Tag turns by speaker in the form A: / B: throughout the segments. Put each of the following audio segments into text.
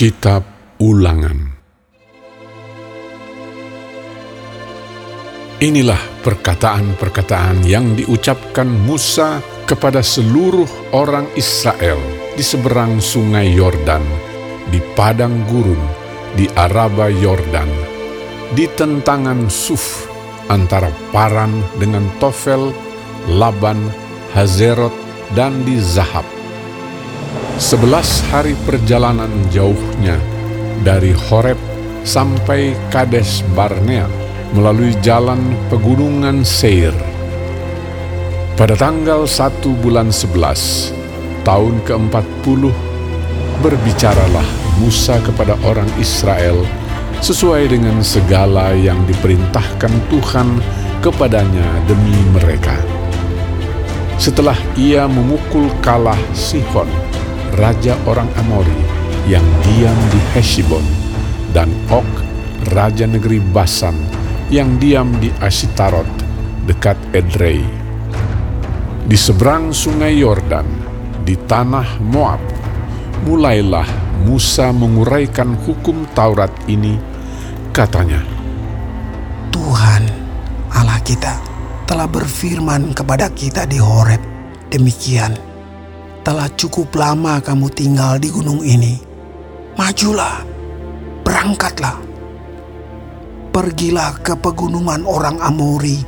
A: Kitab Ulangan Inilah perkataan-perkataan yang diucapkan Musa kepada seluruh orang Israel di seberang sungai Yordan, di padang gurun, di Araba Yordan, di tentangan Suf antara Paran dengan Tofel, Laban, Hazerot, dan di Zahab. Sebelas hari perjalanan jauhnya dari Horeb sampai Kades Barnea melalui jalan pegunungan Seir. Pada tanggal 1 bulan 11, tahun ke-40, berbicaralah Musa kepada orang Israel sesuai dengan segala yang diperintahkan Tuhan kepadanya demi mereka. Setelah ia memukul kalah Sihon, raja orang Amori yang diam di Heshibon, dan Ok, raja negeri Basan yang diam di Asitarot dekat Edrei. Di seberang sungai Yordan, di tanah Moab, mulailah Musa menguraikan hukum Taurat ini, katanya,
B: Tuhan Allah kita telah berfirman kepada kita di Horeb, demikian, telah cukup lama kamu tinggal di gunung ini. Majulah, berangkatlah. Pergilah ke pegunungan orang Amori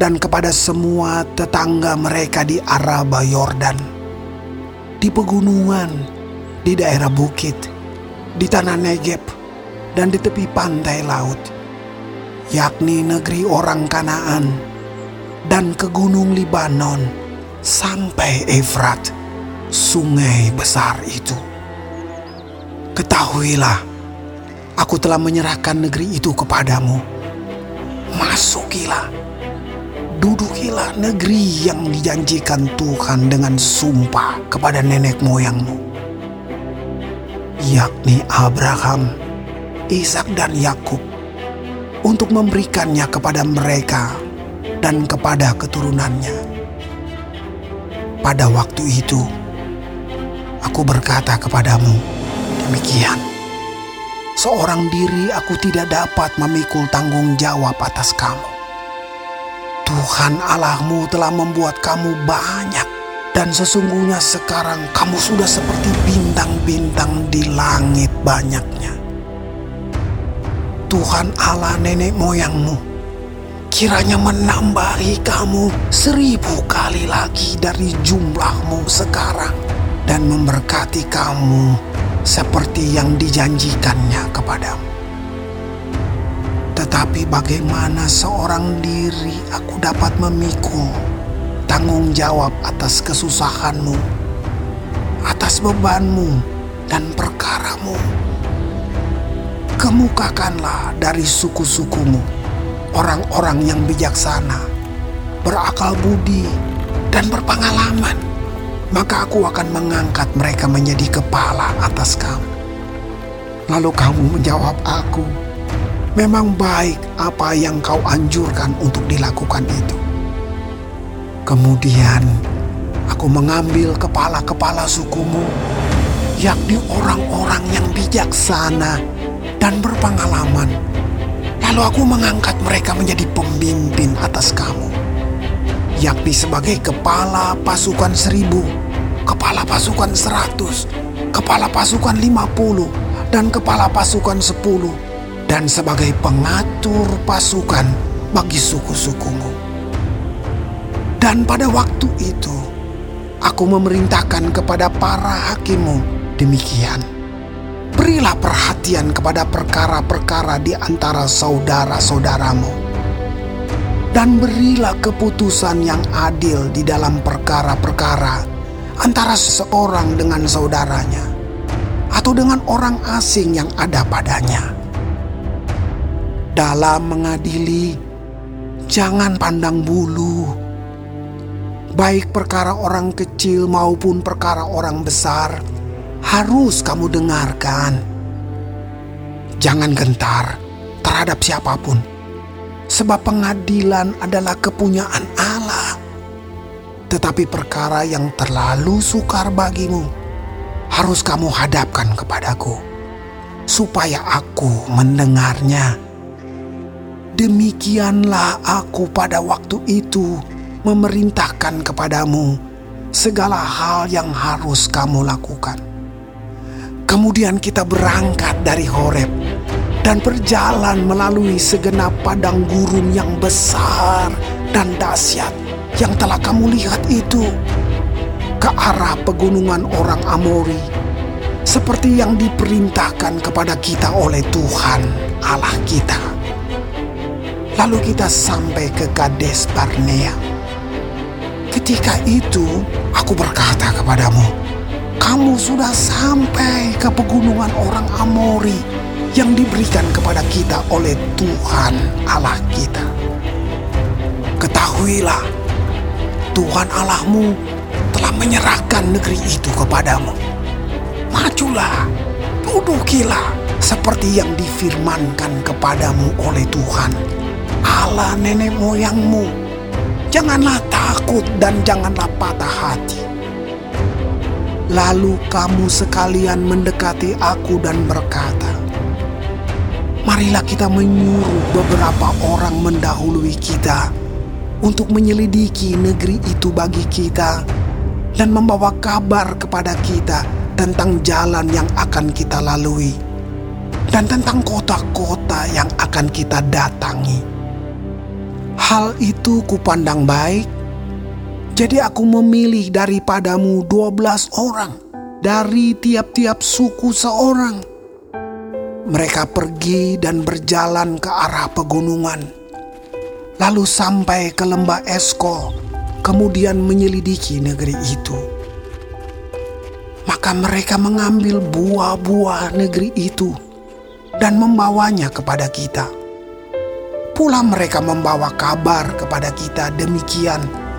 B: dan kepada semua tetangga mereka di Araba Yordan. Di pegunungan, di daerah bukit, di tanah Negeb, dan di tepi pantai laut, yakni negeri orang Kanaan, dan ke gunung Libanon, sampai Efrat, sungai besar itu. Ketahuilah, aku telah menyerahkan negeri itu kepadamu. Masukilah, dudukilah negeri yang dijanjikan Tuhan dengan sumpah kepada nenek moyangmu, yakni Abraham, Ishak dan Yakub, untuk memberikannya kepada mereka dan kepada keturunannya. Pada waktu itu, aku berkata kepadamu, demikian. Seorang diri aku tidak dapat memikul tanggung jawab atas kamu. Tuhan Allahmu telah membuat kamu banyak dan sesungguhnya sekarang kamu sudah seperti bintang-bintang di langit banyaknya. Tuhan Allah nenek moyangmu kiranya menambahi kamu seribu kali lagi dari jumlahmu sekarang dan memberkati kamu seperti yang dijanjikannya kepadamu. Tetapi bagaimana seorang diri aku dapat memikul tanggung jawab atas kesusahanmu, atas bebanmu dan perkaramu? Kemukakanlah dari suku-sukumu orang-orang yang bijaksana, berakal budi, dan berpengalaman. Maka aku akan mengangkat mereka menjadi kepala atas kamu. Lalu kamu menjawab aku, memang baik apa yang kau anjurkan untuk dilakukan itu. Kemudian aku mengambil kepala-kepala sukumu, yakni orang-orang yang bijaksana dan berpengalaman. Lalu aku mengangkat mereka menjadi pemimpin atas kamu, yakni sebagai kepala pasukan seribu, kepala pasukan seratus, kepala pasukan lima puluh, dan kepala pasukan sepuluh, dan sebagai pengatur pasukan bagi suku-sukumu. Dan pada waktu itu, aku memerintahkan kepada para hakimu demikian berilah perhatian kepada perkara-perkara di antara saudara-saudaramu, dan berilah keputusan yang adil di dalam perkara-perkara antara seseorang dengan saudaranya, atau dengan orang asing yang ada padanya. Dalam mengadili, jangan pandang bulu, baik perkara orang kecil maupun perkara orang besar harus kamu dengarkan. Jangan gentar terhadap siapa pun, sebab pengadilan adalah kepunyaan Allah. Tetapi perkara yang terlalu sukar bagimu harus kamu hadapkan kepadaku, supaya aku mendengarnya. Demikianlah aku pada waktu itu memerintahkan kepadamu segala hal yang harus kamu lakukan. Kemudian kita berangkat dari Horeb dan berjalan melalui segenap padang gurun yang besar dan dahsyat yang telah kamu lihat itu ke arah pegunungan orang Amori seperti yang diperintahkan kepada kita oleh Tuhan Allah kita. Lalu kita sampai ke Kades Barnea. Ketika itu aku berkata kepadamu, kamu sudah sampai ke pegunungan orang Amori yang diberikan kepada kita oleh Tuhan Allah kita. Ketahuilah, Tuhan Allahmu telah menyerahkan negeri itu kepadamu. Majulah, dudukilah seperti yang difirmankan kepadamu oleh Tuhan, Allah nenek moyangmu. Janganlah takut dan janganlah patah hati. Lalu kamu sekalian mendekati aku dan berkata, Marilah kita menyuruh beberapa orang mendahului kita untuk menyelidiki negeri itu bagi kita dan membawa kabar kepada kita tentang jalan yang akan kita lalui dan tentang kota-kota yang akan kita datangi. Hal itu kupandang baik, jadi aku memilih daripadamu dua belas orang dari tiap-tiap suku seorang. Mereka pergi dan berjalan ke arah pegunungan, lalu sampai ke lembah Eskol kemudian menyelidiki negeri itu. Maka mereka mengambil buah-buah negeri itu dan membawanya kepada kita. Pula mereka membawa kabar kepada kita demikian.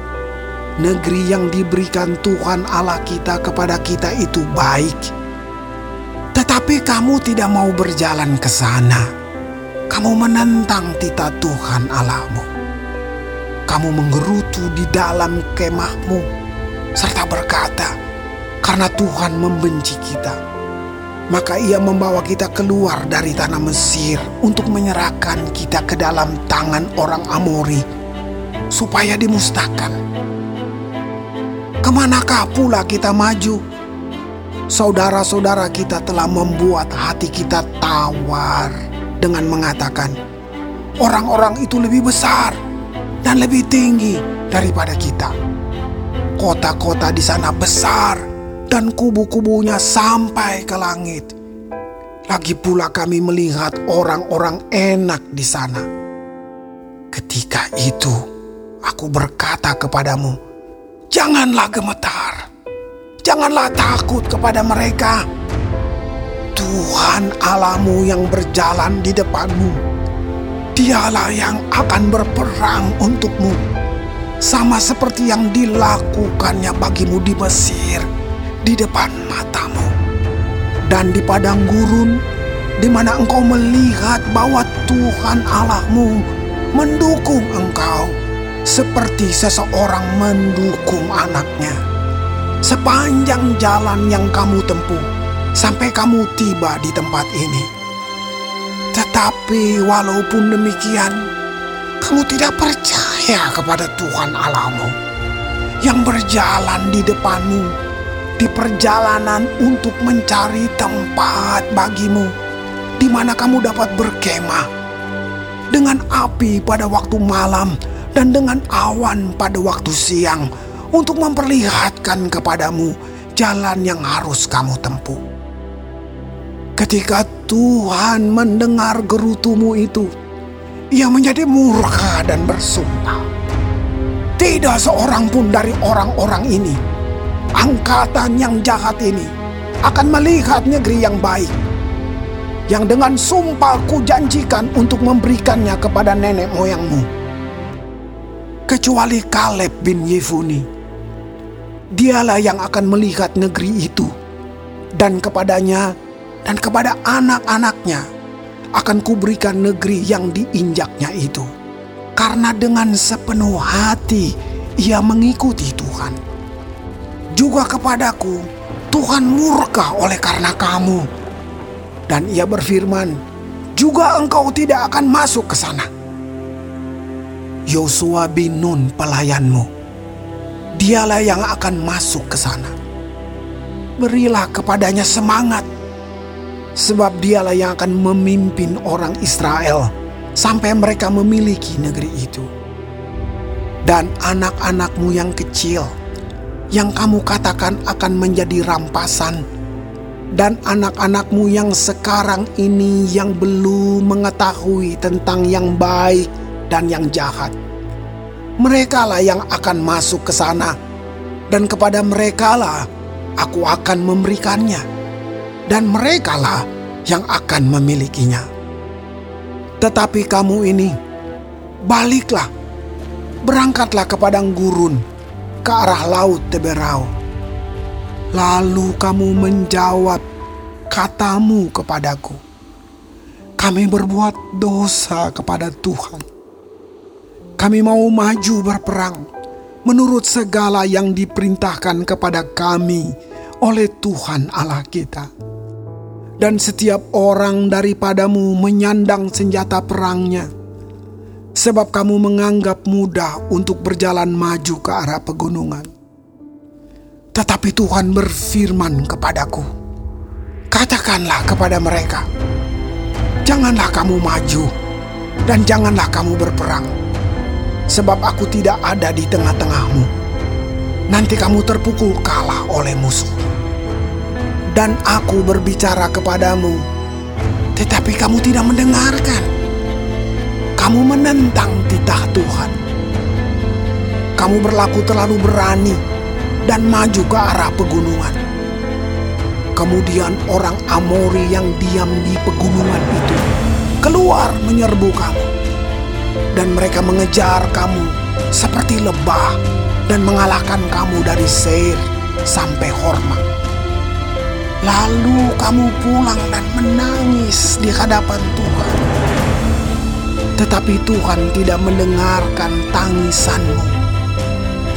B: Negeri yang diberikan Tuhan Allah kita kepada kita itu baik. Tetapi kamu tidak mau berjalan ke sana. Kamu menentang tita Tuhan Allahmu kamu menggerutu di dalam kemahmu serta berkata, "Karena Tuhan membenci kita, maka Ia membawa kita keluar dari tanah Mesir untuk menyerahkan kita ke dalam tangan orang Amori, supaya dimusnahkan. Ke manakah pula kita maju? Saudara-saudara kita telah membuat hati kita tawar dengan mengatakan, "Orang-orang itu lebih besar." dan lebih tinggi daripada kita. Kota-kota di sana besar dan kubu-kubunya sampai ke langit. Lagi pula kami melihat orang-orang enak di sana. Ketika itu aku berkata kepadamu, janganlah gemetar, janganlah takut kepada mereka. Tuhan Allahmu yang berjalan di depanmu. Dialah yang akan berperang untukmu, sama seperti yang dilakukannya bagimu di Mesir, di depan matamu, dan di padang gurun, di mana engkau melihat bahwa Tuhan Allahmu mendukung engkau, seperti seseorang mendukung anaknya. Sepanjang jalan yang kamu tempuh, sampai kamu tiba di tempat ini tetapi walaupun demikian, kamu tidak percaya kepada Tuhan Allahmu yang berjalan di depanmu di perjalanan untuk mencari tempat bagimu di mana kamu dapat berkemah dengan api pada waktu malam dan dengan awan pada waktu siang untuk memperlihatkan kepadamu jalan yang harus kamu tempuh. Ketika Tuhan mendengar gerutumu itu, ia menjadi murka dan bersumpah. Tidak seorang pun dari orang-orang ini, angkatan yang jahat ini, akan melihat negeri yang baik. Yang dengan sumpah kujanjikan untuk memberikannya kepada nenek moyangmu. Kecuali Kaleb bin Yefuni. Dialah yang akan melihat negeri itu. Dan kepadanya dan kepada anak-anaknya akan kuberikan negeri yang diinjaknya itu. Karena dengan sepenuh hati ia mengikuti Tuhan. Juga kepadaku Tuhan murka oleh karena kamu. Dan ia berfirman, juga engkau tidak akan masuk ke sana. Yosua bin Nun pelayanmu, dialah yang akan masuk ke sana. Berilah kepadanya semangat, sebab dialah yang akan memimpin orang Israel sampai mereka memiliki negeri itu. Dan anak-anakmu yang kecil, yang kamu katakan akan menjadi rampasan, dan anak-anakmu yang sekarang ini yang belum mengetahui tentang yang baik dan yang jahat. Merekalah yang akan masuk ke sana, dan kepada merekalah aku akan memberikannya, dan merekalah yang akan memilikinya. Tetapi kamu ini, baliklah, berangkatlah ke padang gurun, ke arah laut Teberau. Lalu kamu menjawab katamu kepadaku, kami berbuat dosa kepada Tuhan kami mau maju berperang menurut segala yang diperintahkan kepada kami oleh Tuhan Allah kita. Dan setiap orang daripadamu menyandang senjata perangnya, sebab kamu menganggap mudah untuk berjalan maju ke arah pegunungan. Tetapi Tuhan berfirman kepadaku, "Katakanlah kepada mereka, janganlah kamu maju, dan janganlah kamu berperang." Sebab aku tidak ada di tengah-tengahmu. Nanti kamu terpukul kalah oleh musuh. Dan aku berbicara kepadamu, tetapi kamu tidak mendengarkan. Kamu menentang titah Tuhan. Kamu berlaku terlalu berani dan maju ke arah pegunungan. Kemudian orang Amori yang diam di pegunungan itu keluar menyerbu kamu dan mereka mengejar kamu seperti lebah dan mengalahkan kamu dari Seir sampai Horma. Lalu kamu pulang dan menangis di hadapan Tuhan. Tetapi Tuhan tidak mendengarkan tangisanmu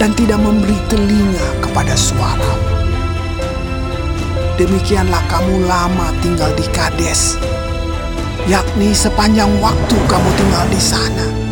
B: dan tidak memberi telinga kepada suaramu. Demikianlah kamu lama tinggal di Kades, yakni sepanjang waktu kamu tinggal di sana